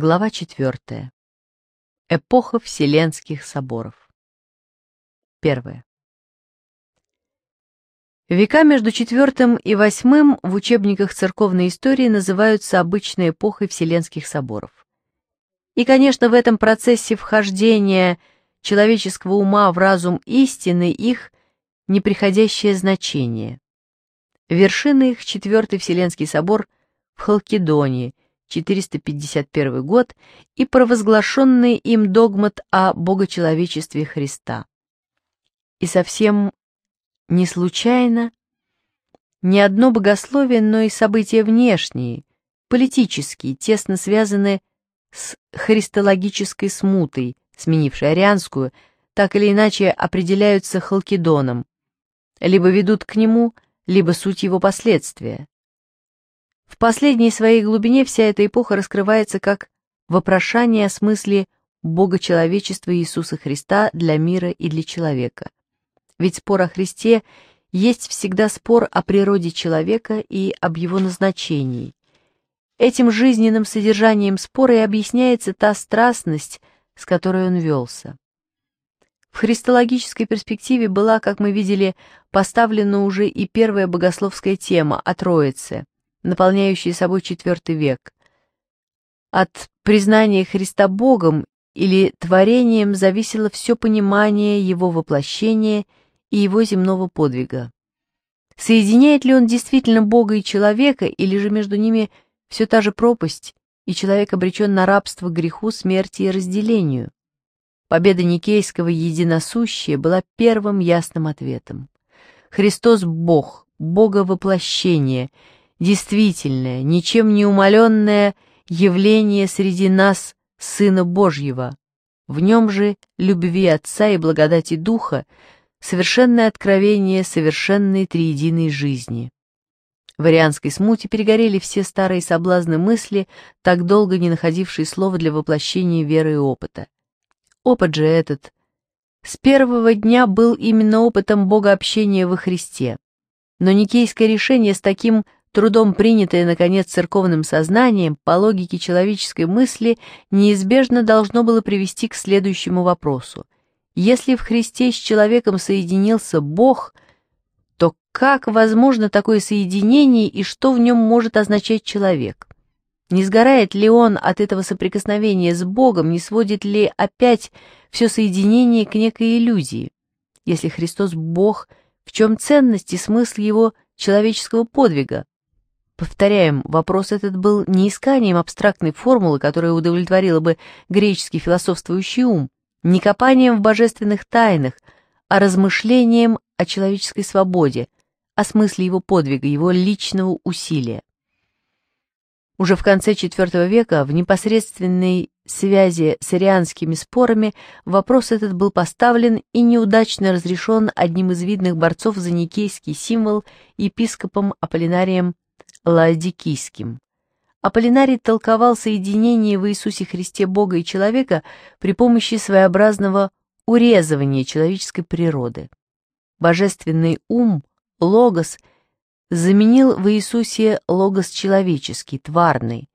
Глава 4. Эпоха Вселенских соборов. 1. Века между IV и VIII в учебниках церковной истории называются обычной эпохой Вселенских соборов. И, конечно, в этом процессе вхождения человеческого ума в разум истины их неприходящее значение. Вершина их – Четвертый Вселенский собор в Халкидоне – 451 год и провозглашенный им догмат о богочеловечестве Христа. И совсем не случайно не одно богословие, но и события внешние, политические, тесно связаны с христологической смутой, сменившей арианскую, так или иначе определяются халкидоном, либо ведут к нему, либо суть его последствия. В последней своей глубине вся эта эпоха раскрывается как вопрошание о смысле Бога человечества Иисуса Христа для мира и для человека. Ведь спор о Христе есть всегда спор о природе человека и об его назначении. Этим жизненным содержанием спора и объясняется та страстность, с которой он велся. В христологической перспективе была, как мы видели, поставлена уже и первая богословская тема о Троице – наполняющие собой четвертый век. От признания Христа Богом или творением зависело все понимание его воплощения и его земного подвига. Соединяет ли он действительно Бога и человека, или же между ними все та же пропасть, и человек обречен на рабство греху, смерти и разделению? Победа Никейского единосущия была первым ясным ответом. Христос – Бог, Бога воплощение – действительное, ничем не умаленное явление среди нас Сына Божьего. В нем же любви Отца и благодати Духа, совершенное откровение совершенной триединой жизни. В арианской смуте перегорели все старые соблазны мысли, так долго не находившие слова для воплощения веры и опыта. Опыт же этот с первого дня был именно опытом Бога общения во Христе. Но никейское решение с таким трудом принятое, наконец, церковным сознанием, по логике человеческой мысли, неизбежно должно было привести к следующему вопросу. Если в Христе с человеком соединился Бог, то как возможно такое соединение и что в нем может означать человек? Не сгорает ли он от этого соприкосновения с Богом, не сводит ли опять все соединение к некой иллюзии? Если Христос – Бог, в чем ценность и смысл его человеческого подвига? Повторяем, вопрос этот был не исканием абстрактной формулы, которая удовлетворила бы греческий философствующий ум, не копанием в божественных тайнах, а размышлением о человеческой свободе, о смысле его подвига, его личного усилия. Уже в конце IV века в непосредственной связи с арианскими спорами вопрос этот был поставлен и неудачно разрешен одним из видных борцов за никейский символ епископом Аполлинарием лаодикийским. Аполлинарий толковал соединение в Иисусе Христе Бога и человека при помощи своеобразного урезывания человеческой природы. Божественный ум, логос, заменил в Иисусе логос человеческий, тварный,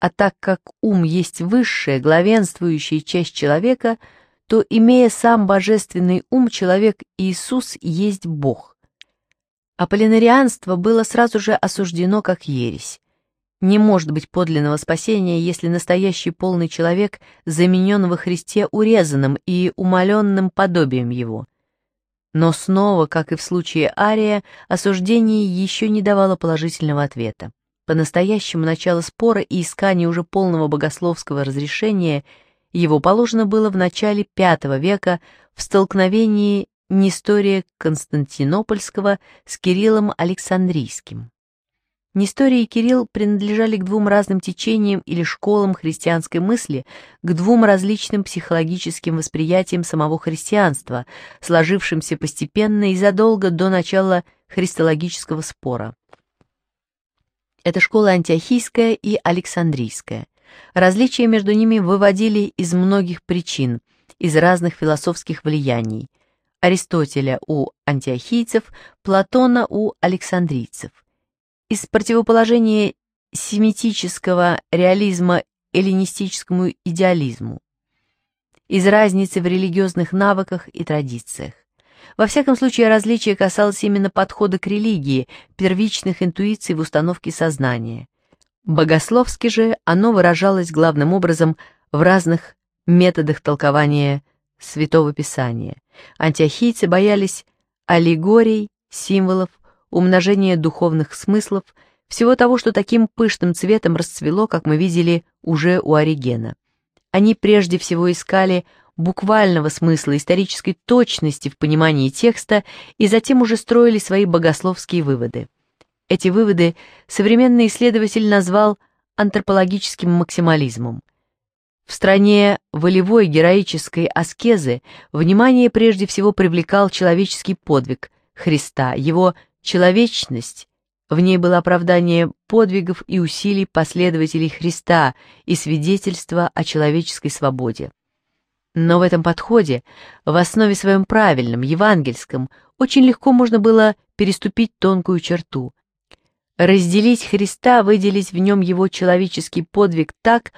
а так как ум есть высшая, главенствующая часть человека, то, имея сам божественный ум, человек Иисус есть Бог. Аполлинарианство было сразу же осуждено как ересь. Не может быть подлинного спасения, если настоящий полный человек заменен во Христе урезанным и умаленным подобием его. Но снова, как и в случае Ария, осуждение еще не давало положительного ответа. По-настоящему начало спора и искание уже полного богословского разрешения его положено было в начале V века в столкновении Нестория Константинопольского с Кириллом Александрийским. Нестория и Кирилл принадлежали к двум разным течениям или школам христианской мысли, к двум различным психологическим восприятиям самого христианства, сложившимся постепенно и задолго до начала христологического спора. Это школа антиохийская и александрийская. Различия между ними выводили из многих причин, из разных философских влияний. Аристотеля у антиохийцев, Платона у александрийцев. Из противоположения семитического реализма эллинистическому идеализму. Из разницы в религиозных навыках и традициях. Во всяком случае, различие касалось именно подхода к религии, первичных интуиций в установке сознания. Богословски же оно выражалось главным образом в разных методах толкования Святого Писания. Антиохийцы боялись аллегорий, символов, умножения духовных смыслов, всего того, что таким пышным цветом расцвело, как мы видели уже у Оригена. Они прежде всего искали буквального смысла, исторической точности в понимании текста и затем уже строили свои богословские выводы. Эти выводы современный исследователь назвал антропологическим максимализмом – в стране волевой героической аскезы внимание прежде всего привлекал человеческий подвиг Христа, его человечность, в ней было оправдание подвигов и усилий последователей Христа и свидетельство о человеческой свободе. Но в этом подходе, в основе своем правильном, евангельском, очень легко можно было переступить тонкую черту. Разделить Христа, выделить в нем его человеческий подвиг так,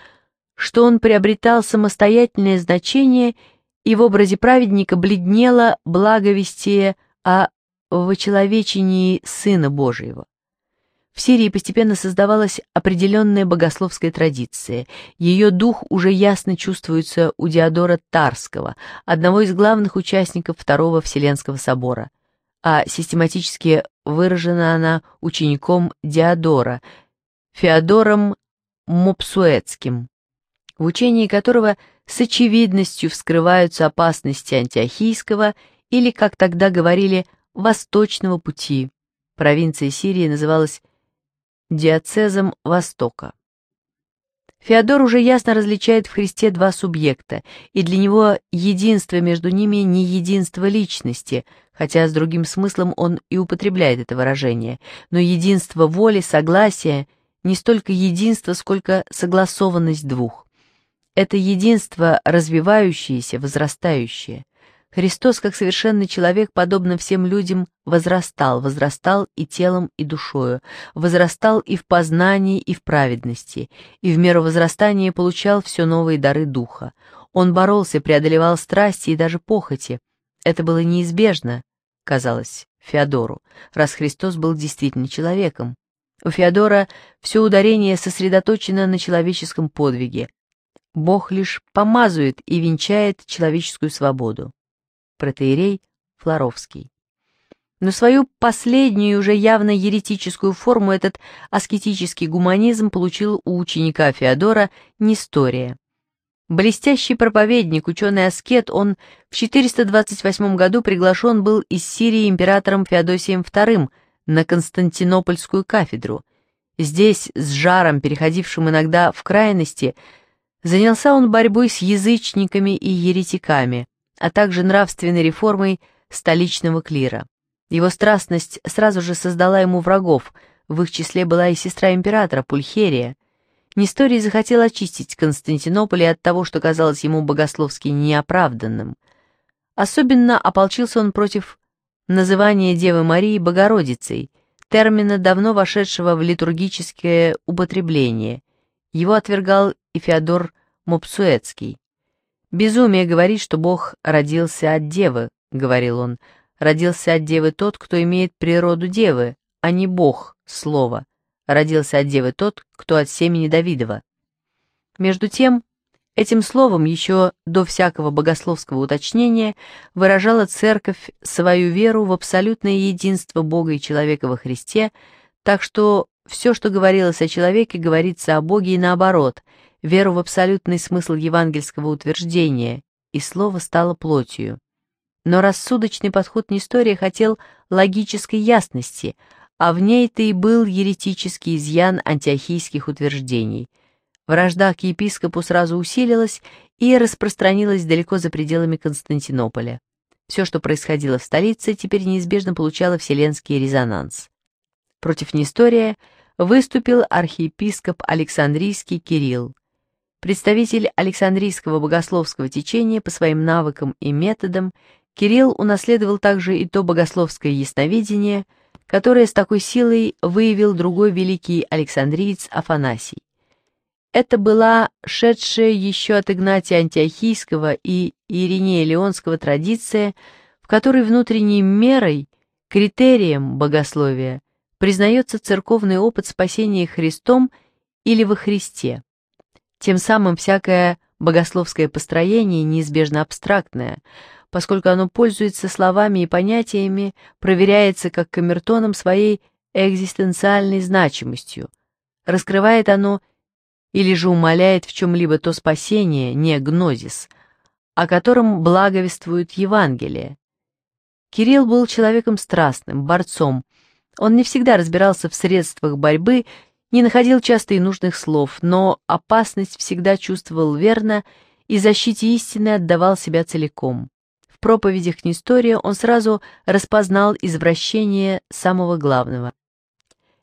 что он приобретал самостоятельное значение и в образе праведника бледнело благовестие о вочеловечении Сына Божьего. В Сирии постепенно создавалась определенная богословская традиция. Ее дух уже ясно чувствуется у Диодора Тарского, одного из главных участников Второго Вселенского собора. А систематически выражена она учеником Диодора, Феодором Мопсуэцким в учении которого с очевидностью вскрываются опасности антиохийского или, как тогда говорили, восточного пути. Провинция Сирии называлась диацезом Востока. Феодор уже ясно различает в Христе два субъекта, и для него единство между ними не единство личности, хотя с другим смыслом он и употребляет это выражение, но единство воли, согласия, не столько единство, сколько согласованность двух. Это единство развивающееся, возрастающее. Христос, как совершенный человек, подобно всем людям, возрастал, возрастал и телом, и душою, возрастал и в познании, и в праведности, и в меру возрастания получал все новые дары духа. Он боролся, преодолевал страсти и даже похоти. Это было неизбежно, казалось Феодору, раз Христос был действительно человеком. У Феодора все ударение сосредоточено на человеческом подвиге, Бог лишь помазует и венчает человеческую свободу. Протеерей Флоровский. Но свою последнюю, уже явно еретическую форму этот аскетический гуманизм получил у ученика Феодора Нестория. Блестящий проповедник, ученый-аскет, он в 428 году приглашен был из Сирии императором Феодосием II на Константинопольскую кафедру. Здесь, с жаром, переходившим иногда в крайности, Занялся он борьбой с язычниками и еретиками, а также нравственной реформой столичного клира. Его страстность сразу же создала ему врагов, в их числе была и сестра императора Пульхерия. Несторий захотел очистить Константинополь от того, что казалось ему богословски неоправданным. Особенно ополчился он против называния Девы Марии Богородицей, термина, давно вошедшего в литургическое употребление – его отвергал и Феодор Мопсуэцкий. «Безумие говорит, что Бог родился от девы», — говорил он. «Родился от девы тот, кто имеет природу девы, а не Бог, слово. Родился от девы тот, кто от семени Давидова». Между тем, Этим словом еще до всякого богословского уточнения выражала церковь свою веру в абсолютное единство Бога и человека во Христе, так что все, что говорилось о человеке, говорится о Боге и наоборот, веру в абсолютный смысл евангельского утверждения, и слово стало плотью. Но рассудочный подход Нестория хотел логической ясности, а в ней-то и был еретический изъян антиохийских утверждений. Вражда к епископу сразу усилилась и распространилась далеко за пределами Константинополя. Все, что происходило в столице, теперь неизбежно получало вселенский резонанс. Против Нестория – выступил архиепископ Александрийский Кирилл. Представитель Александрийского богословского течения по своим навыкам и методам, Кирилл унаследовал также и то богословское ясновидение, которое с такой силой выявил другой великий александриец Афанасий. Это была шедшая еще от Игнатия Антиохийского и Иринея Леонского традиция, в которой внутренней мерой, критерием богословия – признается церковный опыт спасения Христом или во Христе. Тем самым всякое богословское построение неизбежно абстрактное, поскольку оно пользуется словами и понятиями, проверяется как камертоном своей экзистенциальной значимостью. Раскрывает оно или же умаляет в чем-либо то спасение, не гнозис, о котором благовествует Евангелие. Кирилл был человеком страстным, борцом, он не всегда разбирался в средствах борьбы, не находил часто и нужных слов, но опасность всегда чувствовал верно и защите истины отдавал себя целиком. В проповедях Нестория он сразу распознал извращение самого главного.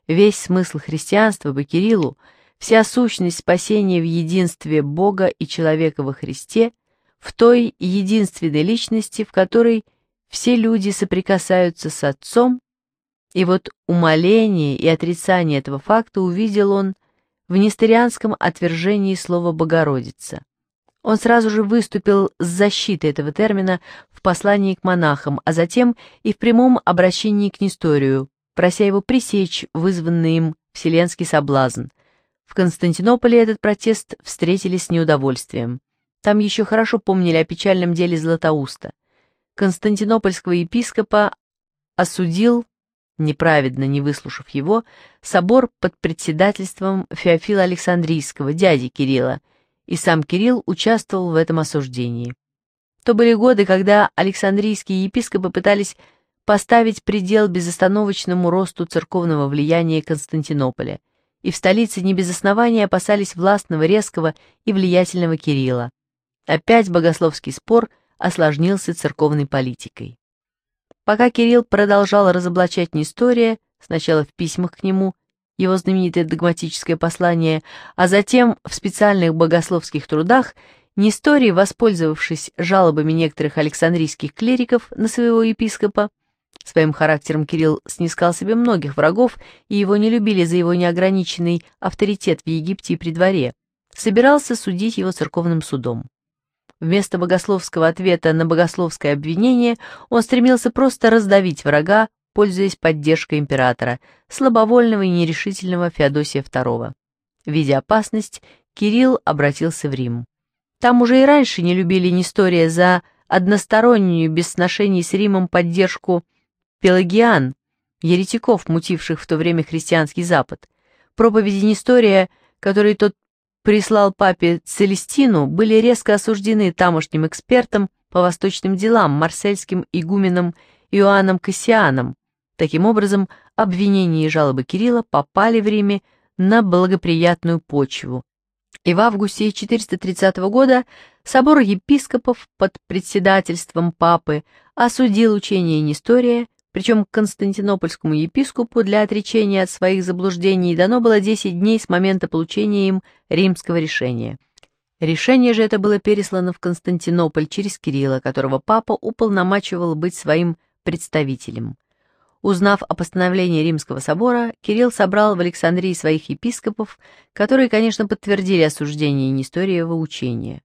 Весь смысл христианства по Кириллу, вся сущность спасения в единстве Бога и человека во Христе, в той единственной личности, в которой все люди соприкасаются с Отцом и вот умоление и отрицание этого факта увидел он в несторианском отвержении слова «богородица». Он сразу же выступил с защитой этого термина в послании к монахам, а затем и в прямом обращении к Несторию, прося его пресечь вызванный им вселенский соблазн. В Константинополе этот протест встретили с неудовольствием. Там еще хорошо помнили о печальном деле Златоуста. Константинопольского епископа осудил Неправедно не выслушав его, собор под председательством Феофила Александрийского, дяди Кирилла, и сам Кирилл участвовал в этом осуждении. То были годы, когда Александрийские епископы пытались поставить предел безостановочному росту церковного влияния Константинополя, и в столице не без основания опасались властного, резкого и влиятельного Кирилла. Опять богословский спор осложнился церковной политикой. Пока Кирилл продолжал разоблачать Нестория, сначала в письмах к нему, его знаменитое догматическое послание, а затем в специальных богословских трудах, Несторий, воспользовавшись жалобами некоторых александрийских клириков на своего епископа, Своим характером Кирилл снискал себе многих врагов, и его не любили за его неограниченный авторитет в Египте и при дворе. Собирался судить его церковным судом. Вместо богословского ответа на богословское обвинение он стремился просто раздавить врага, пользуясь поддержкой императора, слабовольного и нерешительного Феодосия II. Видя опасность, Кирилл обратился в Рим. Там уже и раньше не любили Нестория за одностороннюю, без сношений с Римом, поддержку пелагиан, еретиков, мутивших в то время христианский Запад. Проповеди Нестория, которые тот прислал папе Целестину, были резко осуждены тамошним экспертом по восточным делам марсельским игуменом Иоанном Кассианом. Таким образом, обвинения и жалобы Кирилла попали в Риме на благоприятную почву. И в августе 430 года собор епископов под председательством папы осудил учение Нестория причем константинопольскому епископу для отречения от своих заблуждений дано было 10 дней с момента получения им римского решения. Решение же это было переслано в Константинополь через Кирилла, которого папа уполномачивал быть своим представителем. Узнав о постановлении Римского собора, Кирилл собрал в Александрии своих епископов, которые, конечно, подтвердили осуждение Несториева учения.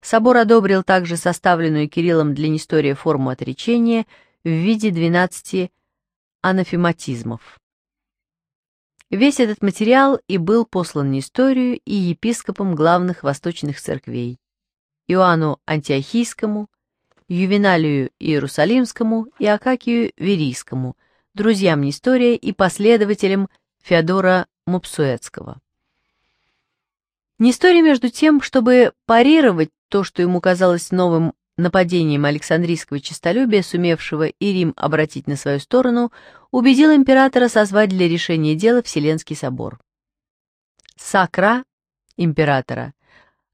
Собор одобрил также составленную Кириллом для Нестория форму отречения – в виде 12 анафематизмов. Весь этот материал и был послан Несторию и епископам главных восточных церквей Иоанну Антиохийскому, Ювеналию Иерусалимскому и Акакию Верийскому, друзьям Нестория и последователям Феодора Мопсуэцкого. Нестория между тем, чтобы парировать то, что ему казалось новым Нападением Александрийского честолюбия, сумевшего и Рим обратить на свою сторону, убедил императора созвать для решения дела Вселенский собор. Сакра императора,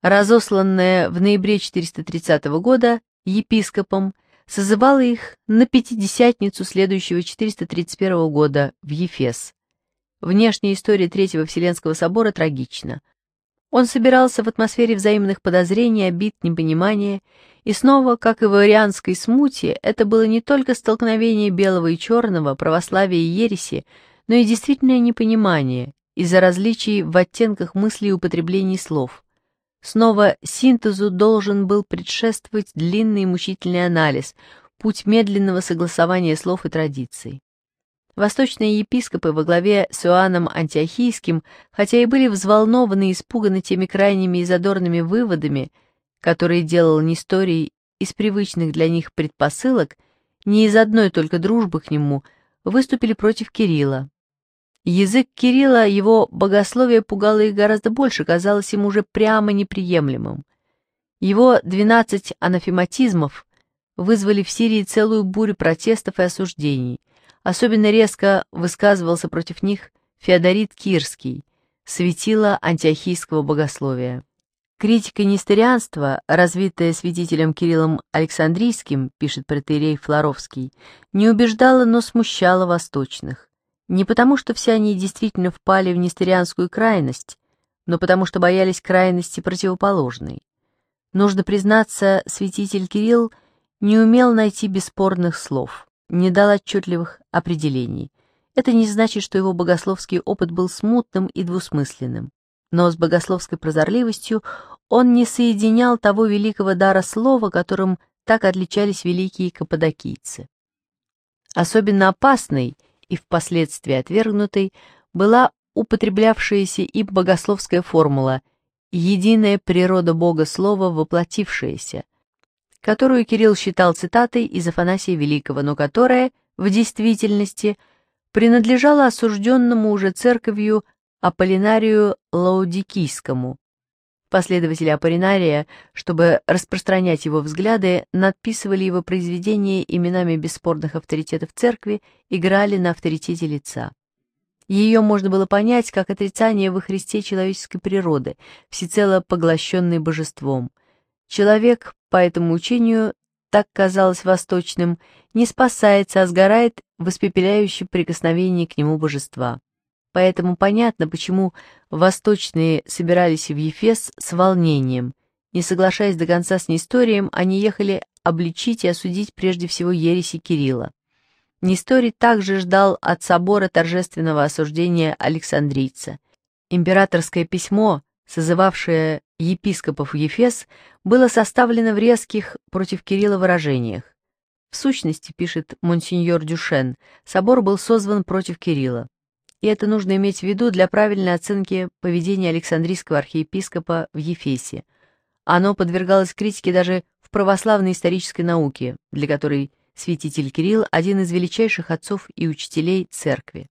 разосланная в ноябре 430 года епископом, созывала их на Пятидесятницу следующего 431 года в Ефес. Внешняя история Третьего Вселенского собора трагична. Он собирался в атмосфере взаимных подозрений, обид, непонимания и снова, как и в арианской смуте, это было не только столкновение белого и черного, православия и ереси, но и действительное непонимание из-за различий в оттенках мыслей и употреблений слов. Снова синтезу должен был предшествовать длинный и мучительный анализ, путь медленного согласования слов и традиций. Восточные епископы во главе с Иоанном Антиохийским, хотя и были взволнованы и испуганы теми крайними и задорными выводами – который делал Несторий из привычных для них предпосылок, не из одной только дружбы к нему, выступили против Кирилла. Язык Кирилла, его богословие пугало их гораздо больше, казалось им уже прямо неприемлемым. Его 12 анафематизмов вызвали в Сирии целую бурю протестов и осуждений. Особенно резко высказывался против них Феодорит Кирский, светило антиохийского богословия. Критика несторианства, развитая святителем Кириллом Александрийским, пишет протерей Флоровский, не убеждала, но смущала восточных. Не потому, что все они действительно впали в несторианскую крайность, но потому, что боялись крайности противоположной. Нужно признаться, святитель Кирилл не умел найти бесспорных слов, не дал отчетливых определений. Это не значит, что его богословский опыт был смутным и двусмысленным но с богословской прозорливостью он не соединял того великого дара слова, которым так отличались великие каппадокийцы. Особенно опасной и впоследствии отвергнутой была употреблявшаяся и богословская формула «единая природа Бога Слова, воплотившаяся», которую Кирилл считал цитатой из Афанасия Великого, но которая, в действительности, принадлежала осужденному уже церковью Аполлинарию Лаудикийскому, Последователи Аполлинария, чтобы распространять его взгляды, надписывали его произведения именами бесспорных авторитетов церкви, играли на авторитете лица. Ее можно было понять как отрицание во Христе человеческой природы, всецело поглощенной божеством. Человек, по этому учению, так казалось восточным, не спасается, а сгорает в испепеляющем прикосновении к нему божества поэтому понятно, почему восточные собирались в Ефес с волнением. Не соглашаясь до конца с Несторием, они ехали обличить и осудить прежде всего ереси Кирилла. Несторий также ждал от собора торжественного осуждения Александрийца. Императорское письмо, созывавшее епископов в Ефес, было составлено в резких против Кирилла выражениях. В сущности, пишет монсеньор Дюшен, собор был созван против Кирилла и это нужно иметь в виду для правильной оценки поведения Александрийского архиепископа в Ефесе. Оно подвергалось критике даже в православной исторической науке, для которой святитель Кирилл – один из величайших отцов и учителей церкви.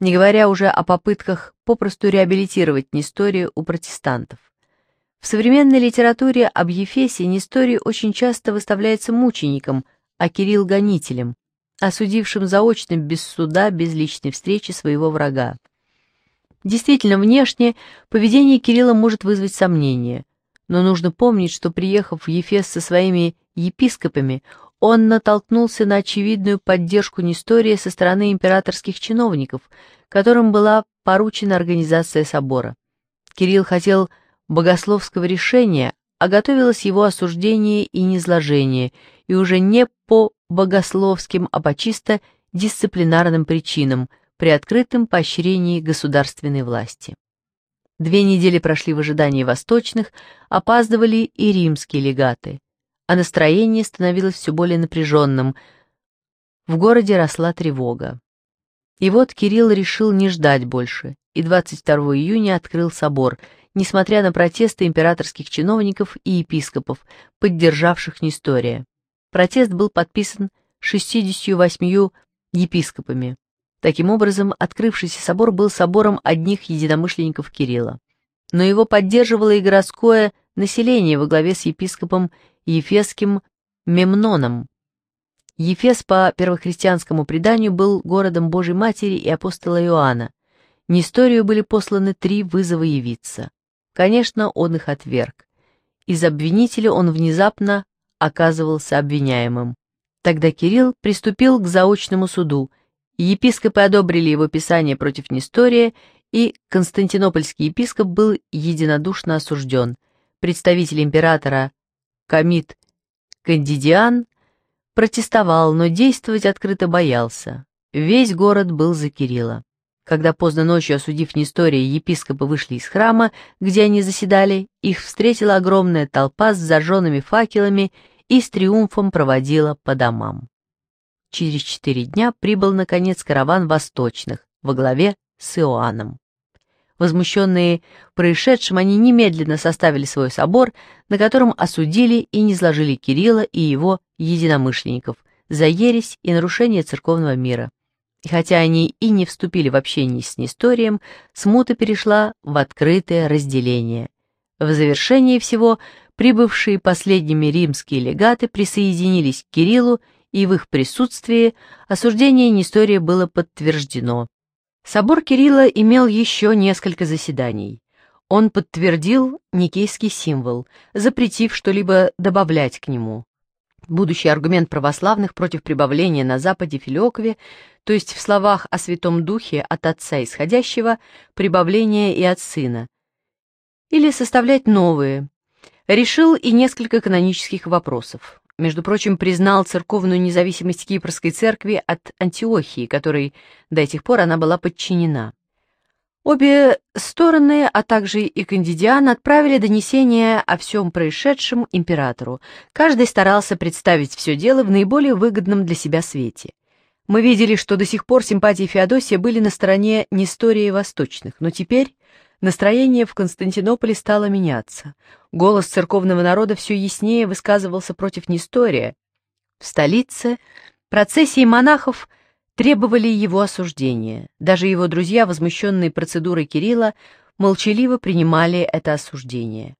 Не говоря уже о попытках попросту реабилитировать Несторию у протестантов. В современной литературе об Ефесе Несторий очень часто выставляется мучеником, а Кирилл – гонителем – осудившим заочно без суда, без личной встречи своего врага. Действительно, внешне поведение Кирилла может вызвать сомнения, но нужно помнить, что, приехав в Ефес со своими епископами, он натолкнулся на очевидную поддержку Нестория со стороны императорских чиновников, которым была поручена организация собора. Кирилл хотел богословского решения, а готовилось его осуждение и низложение, и уже не по богословским, а по чисто дисциплинарным причинам при открытом поощрении государственной власти. Две недели прошли в ожидании восточных, опаздывали и римские легаты, а настроение становилось все более напряженным. В городе росла тревога. И вот Кирилл решил не ждать больше, и 22 июня открыл собор, несмотря на протесты императорских чиновников и епископов, поддержавших Нестория. Протест был подписан 68 епископами. Таким образом, открывшийся собор был собором одних единомышленников Кирилла. Но его поддерживало и городское население во главе с епископом Ефесским Мемноном. Ефес по первохристианскому преданию был городом Божьей Матери и апостола Иоанна. Несторию были посланы три вызова явиться. Конечно, он их отверг. Из обвинителя он внезапно оказывался обвиняемым. Тогда Кирилл приступил к заочному суду, епископы одобрили его писание против Нестория, и константинопольский епископ был единодушно осужден. Представитель императора Камит Кандидиан протестовал, но действовать открыто боялся. Весь город был за Кирилла. Когда поздно ночью, осудив Нестория, епископы вышли из храма, где они заседали, их встретила огромная толпа с зажженными факелами и с триумфом проводила по домам. Через четыре дня прибыл, наконец, караван восточных во главе с Иоанном. Возмущенные происшедшим, они немедленно составили свой собор, на котором осудили и низложили Кирилла и его единомышленников за ересь и нарушение церковного мира. Хотя они и не вступили в общение с Несторием, смута перешла в открытое разделение. В завершении всего прибывшие последними римские легаты присоединились к Кириллу, и в их присутствии осуждение Нестория было подтверждено. Собор Кирилла имел еще несколько заседаний. Он подтвердил никейский символ, запретив что-либо добавлять к нему. Будущий аргумент православных против прибавления на Западе Филиокове то есть в словах о Святом Духе от Отца Исходящего, прибавления и от Сына, или составлять новые, решил и несколько канонических вопросов. Между прочим, признал церковную независимость Кипрской церкви от Антиохии, которой до этих пор она была подчинена. Обе стороны, а также и кандидиан, отправили донесение о всем происшедшем императору. Каждый старался представить все дело в наиболее выгодном для себя свете. Мы видели, что до сих пор симпатии Феодосия были на стороне Нестории Восточных, но теперь настроение в Константинополе стало меняться. Голос церковного народа все яснее высказывался против Нестория. В столице процессии монахов требовали его осуждения. Даже его друзья, возмущенные процедурой Кирилла, молчаливо принимали это осуждение.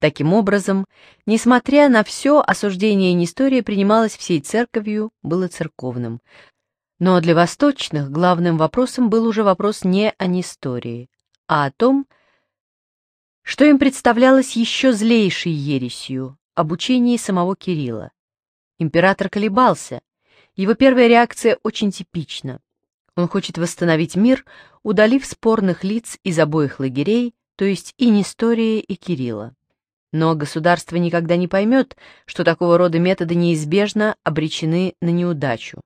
Таким образом, несмотря на все, осуждение Нестория принималось всей церковью, было церковным. Но для восточных главным вопросом был уже вопрос не о истории, а о том, что им представлялось еще злейшей ересью – обучении самого Кирилла. Император колебался. Его первая реакция очень типична. Он хочет восстановить мир, удалив спорных лиц из обоих лагерей, то есть и Нестория, и Кирилла. Но государство никогда не поймет, что такого рода методы неизбежно обречены на неудачу.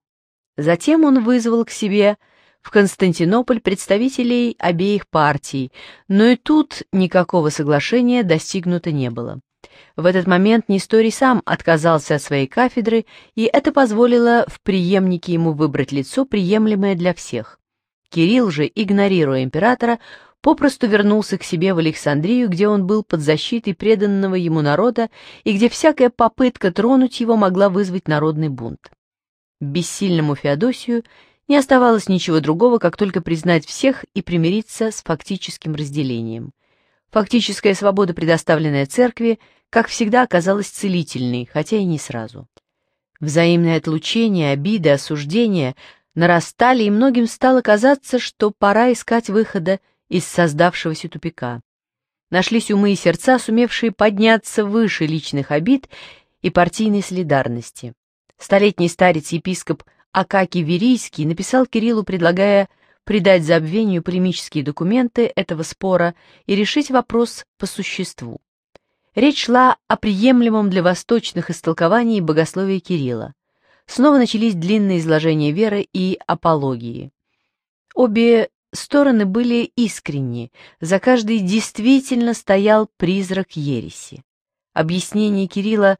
Затем он вызвал к себе в Константинополь представителей обеих партий, но и тут никакого соглашения достигнуто не было. В этот момент Несторий сам отказался от своей кафедры, и это позволило в преемнике ему выбрать лицо, приемлемое для всех. Кирилл же, игнорируя императора, попросту вернулся к себе в Александрию, где он был под защитой преданного ему народа и где всякая попытка тронуть его могла вызвать народный бунт. Бессильному Феодосию не оставалось ничего другого, как только признать всех и примириться с фактическим разделением. Фактическая свобода, предоставленная церкви, как всегда, оказалась целительной, хотя и не сразу. Взаимное отлучение, обиды, осуждения нарастали, и многим стало казаться, что пора искать выхода из создавшегося тупика. Нашлись умы и сердца, сумевшие подняться выше личных обид и партийной солидарности. Столетний старец-епископ Акакий Верийский написал Кириллу, предлагая придать забвению примические документы этого спора и решить вопрос по существу. Речь шла о приемлемом для восточных истолкований богословия Кирилла. Снова начались длинные изложения веры и апологии. Обе стороны были искренни, за каждой действительно стоял призрак ереси. Объяснения Кирилла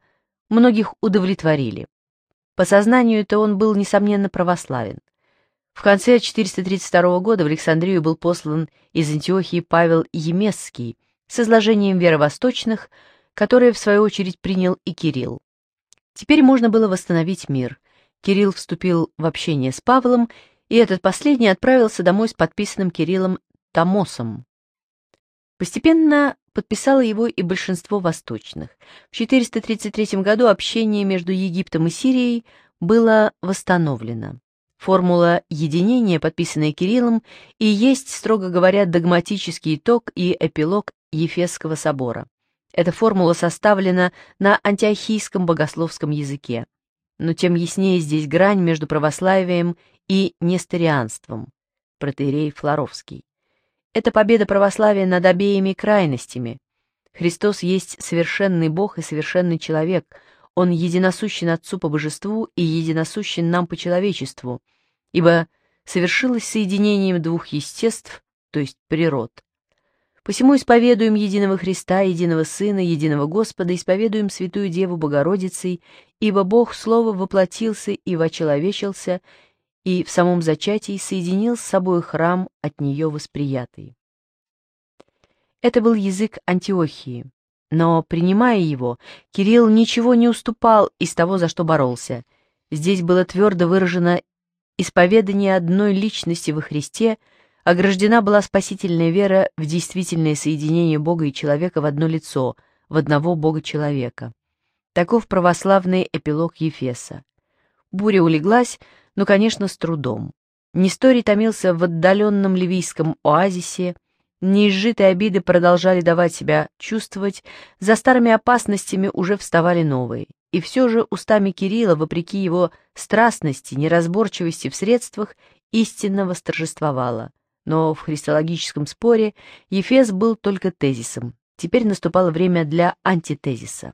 многих удовлетворили. По сознанию-то он был, несомненно, православен. В конце 432 года в Александрию был послан из Антиохии Павел Емесский с изложением веровосточных, которое в свою очередь, принял и Кирилл. Теперь можно было восстановить мир. Кирилл вступил в общение с Павлом, и этот последний отправился домой с подписанным Кириллом Томосом. Постепенно подписало его и большинство восточных. В 433 году общение между Египтом и Сирией было восстановлено. Формула единения, подписанная Кириллом, и есть, строго говоря, догматический итог и эпилог Ефесского собора. Эта формула составлена на антиохийском богословском языке, но тем яснее здесь грань между православием и несторианством. Протеерей Флоровский. Это победа православия над обеими крайностями. Христос есть совершенный Бог и совершенный человек. Он единосущен Отцу по божеству и единосущен нам по человечеству, ибо совершилось соединением двух естеств, то есть природ. Посему исповедуем единого Христа, единого Сына, единого Господа, исповедуем Святую Деву Богородицей, ибо Бог Слово воплотился и вочеловечился, и в самом зачатии соединил с собой храм, от нее восприятый. Это был язык Антиохии, но, принимая его, Кирилл ничего не уступал из того, за что боролся. Здесь было твердо выражено исповедание одной личности во Христе, ограждена была спасительная вера в действительное соединение Бога и человека в одно лицо, в одного Бога-человека. Таков православный эпилог Ефеса. Буря улеглась, но, конечно, с трудом. Несторий томился в отдаленном ливийском оазисе, неизжитые обиды продолжали давать себя чувствовать, за старыми опасностями уже вставали новые. И все же устами Кирилла, вопреки его страстности, неразборчивости в средствах, истинно восторжествовала. Но в христологическом споре Ефес был только тезисом. Теперь наступало время для антитезиса.